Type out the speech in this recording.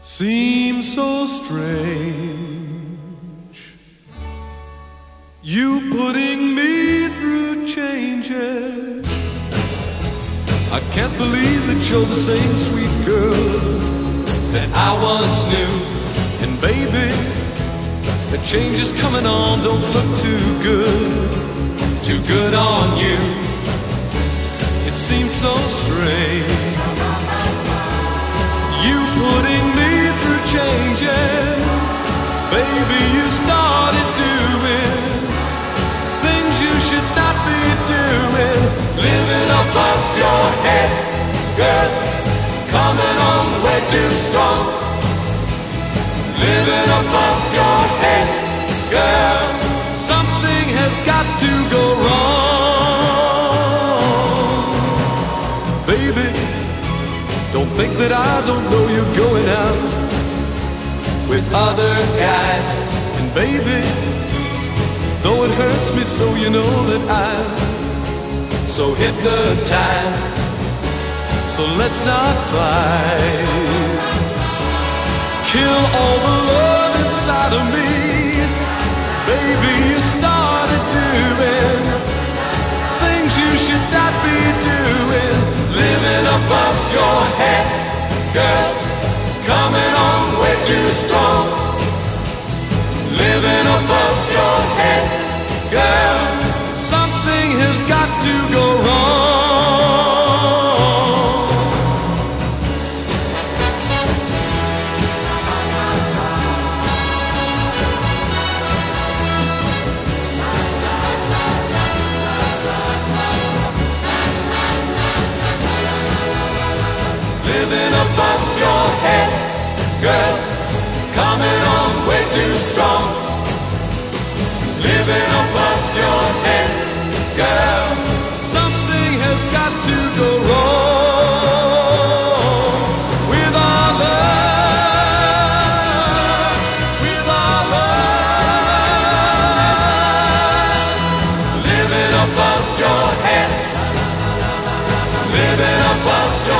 seems so strange. You putting me through changes. I can't believe that you're the same sweet girl that I once knew. And baby, the change is coming on, don't look too good, too good on you. It seems so strange. Too strong. Living above your head, girl. Something has got to go wrong. Baby, don't think that I don't know you're going out with other guys. And baby, though it hurts me so, you know that I'm so hypnotized. So let's not fight. Kill all the love inside of me. Baby, you started doing things you should not be doing. Living above your head, girl. Coming on way too strong. Living above your head, girl. Something has got to go wrong. living above your